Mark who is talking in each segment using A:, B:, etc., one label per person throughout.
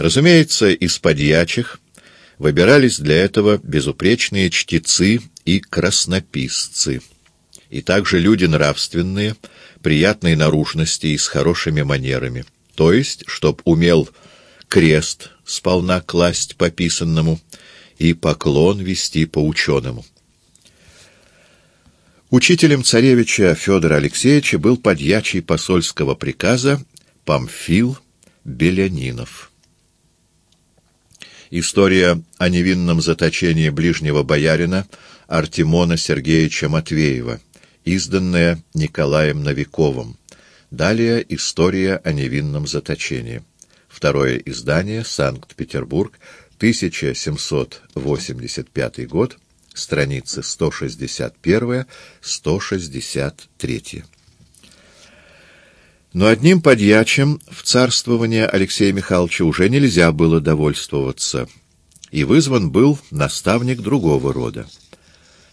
A: Разумеется, из подьячих выбирались для этого безупречные чтецы и краснописцы, и также люди нравственные, приятной наружности и с хорошими манерами, то есть, чтоб умел крест сполна класть по писанному и поклон вести по ученому. Учителем царевича Федора Алексеевича был подьячий посольского приказа Памфил Белянинов. История о невинном заточении ближнего боярина Артемона Сергеевича Матвеева, изданная Николаем Новиковым. Далее история о невинном заточении. Второе издание, Санкт-Петербург, 1785 год, страницы 161-163. Но одним подьячим в царствование Алексея Михайловича уже нельзя было довольствоваться, и вызван был наставник другого рода.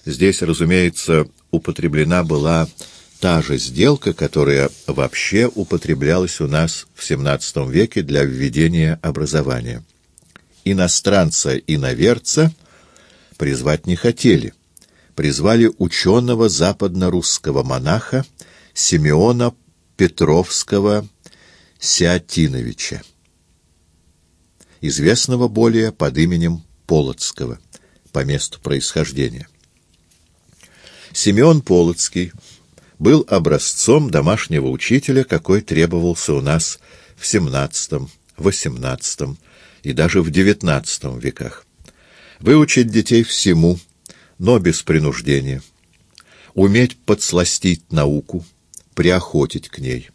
A: Здесь, разумеется, употреблена была та же сделка, которая вообще употреблялась у нас в XVII веке для введения образования. Иностранца-иноверца призвать не хотели. Призвали ученого западно-русского монаха Симеона Петровского Сиатиновича, известного более под именем Полоцкого, по месту происхождения. Симеон Полоцкий был образцом домашнего учителя, какой требовался у нас в XVII, XVIII и даже в XIX веках. Выучить детей всему, но без принуждения. Уметь подсластить науку, приохотить к ней.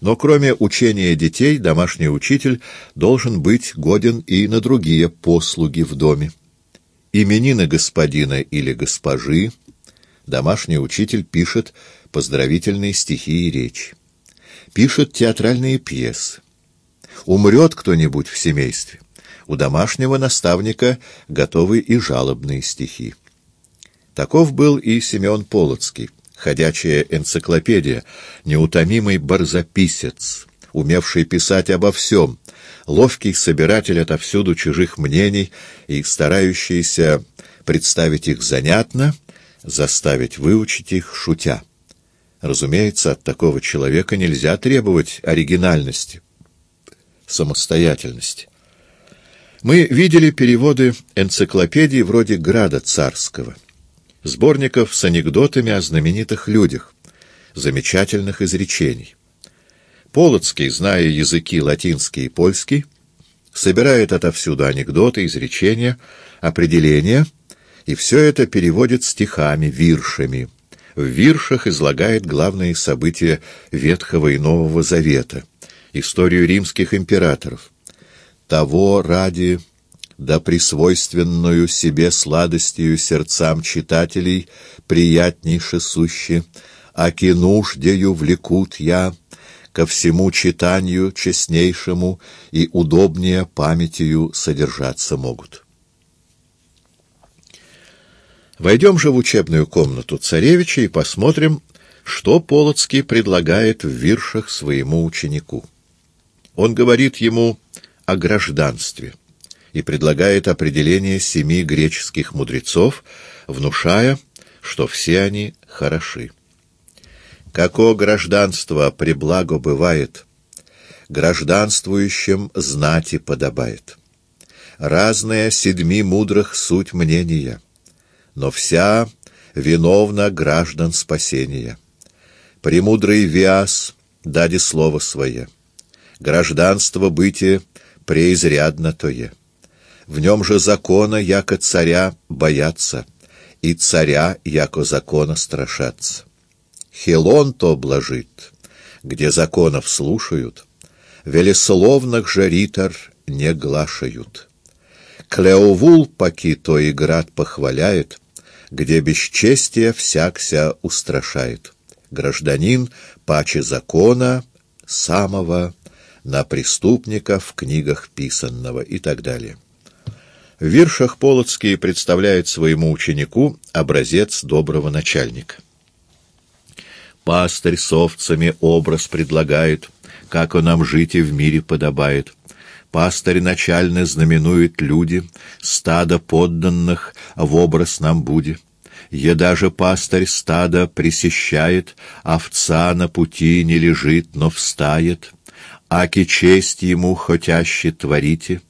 A: Но кроме учения детей, домашний учитель должен быть годен и на другие послуги в доме. Именины господина или госпожи, домашний учитель пишет поздравительные стихи и речь. Пишет театральные пьесы. Умрет кто-нибудь в семействе. У домашнего наставника готовы и жалобные стихи. Таков был и Семен Полоцкий, ходячая энциклопедия, неутомимый барзаписец, умевший писать обо всем, ловкий собиратель отовсюду чужих мнений и старающийся представить их занятно, заставить выучить их, шутя. Разумеется, от такого человека нельзя требовать оригинальности, самостоятельности. Мы видели переводы энциклопедий вроде «Града царского», сборников с анекдотами о знаменитых людях, замечательных изречений. Полоцкий, зная языки латинский и польский, собирает отовсюду анекдоты, изречения, определения, и все это переводит стихами, виршами. В виршах излагает главные события Ветхого и Нового Завета, историю римских императоров, того ради, да присвойственную себе сладостью сердцам читателей приятнейше суще, аки нуждею влекут я, ко всему читанию честнейшему и удобнее памятью содержаться могут. Войдем же в учебную комнату царевича и посмотрим, что Полоцкий предлагает в виршах своему ученику. Он говорит ему о гражданстве и предлагает определение семи греческих мудрецов, внушая, что все они хороши. Како гражданство преблаго бывает, гражданствующим знати подобает. Разные седьми мудрых суть мнения, но вся виновна граждан спасения. Премудрый Виас дади слово свое. Гражданство бытие преизрядно то е. В нем же закона, яко царя, боятся, и царя, яко закона, страшатся. Хилон то блажит, где законов слушают, велесловных же ритор не глашают. Клеовул, паки то и град похваляет, где бесчестие всякся устрашает. Гражданин, паче закона, самого на преступника в книгах писанного и так далее. В виршах Полоцкий представляет своему ученику образец доброго начальника. Пастырь с овцами образ предлагает, как он нам жить и в мире подобает. Пастырь начально знаменует люди, стадо подданных в образ нам буди. Еда же пастырь стада присещает, овца на пути не лежит, но встает. Аки честь ему хотяще творите,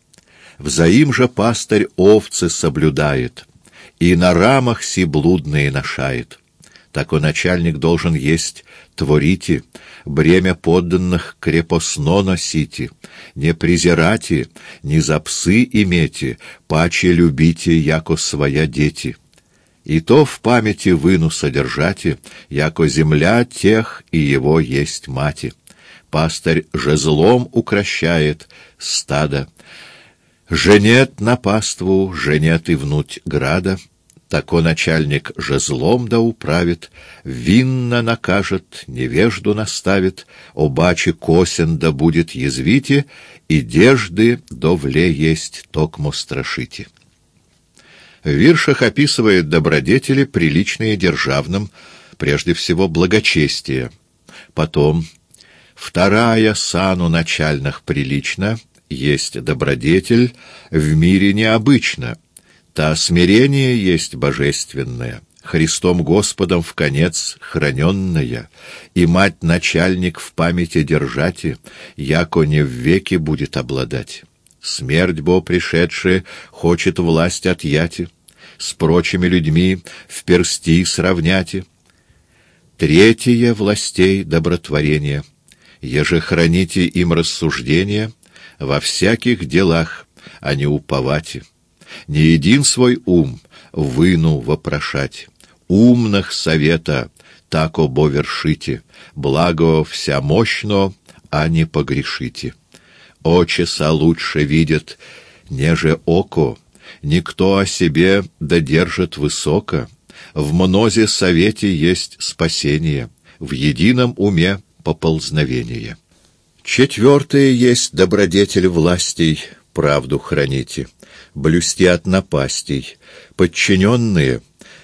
A: взаим же пастырь овцы соблюдает, и на рамах си блудные ношает. Такой начальник должен есть творите, бремя подданных крепосно носите, не презирайте, не за псы имейте, паче любите, яко своя дети. И то в памяти выну содержате, яко земля тех и его есть мати. Пастырь жезлом укращает стадо, женет на паству, женет и внуть града — тако начальник жезлом да управит, винно накажет, невежду наставит, обаче косен да будет язвите, и дежды довле есть токмо страшите. В виршах описывает добродетели, приличные державным, прежде всего благочестие. Потом, вторая сану начальных прилично, есть добродетель, в мире необычно — Та смирение есть божественное, Христом Господом в конец храненная, и мать-начальник в памяти держати, яко не в веки будет обладать. Смерть Бо пришедшая хочет власть отъяти, с прочими людьми в персти сравняти. Третье властей добротворения, еже храните им рассуждения во всяких делах, а не уповати не един свой ум выну вопрошать. Умных совета так обо вершите, благо вся мощно, а не погрешите. Очеса лучше видят, неже око, никто о себе додержит высоко, в мнозе совете есть спасение, в едином уме поползновение. Четвертое есть добродетель властей, правду храните блюсти от напастей, подчиненные,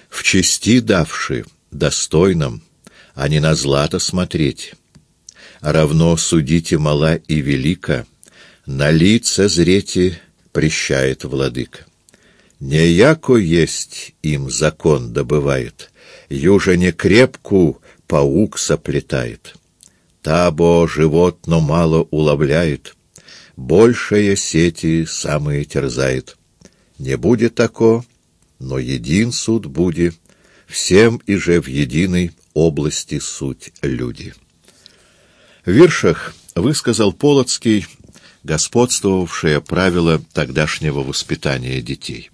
A: в чести давши, достойным, а не на злато смотреть. Равно судите мала и велика, на лица зрете прещает владыка. Не яко есть им закон добывает, юже не крепку паук соплетает. Табо животно мало уловляет, большая сети самые терзает. Не будет тако, но един суд буде, всем и же в единой области суть люди. В виршах высказал Полоцкий господствовавшее правило тогдашнего воспитания детей.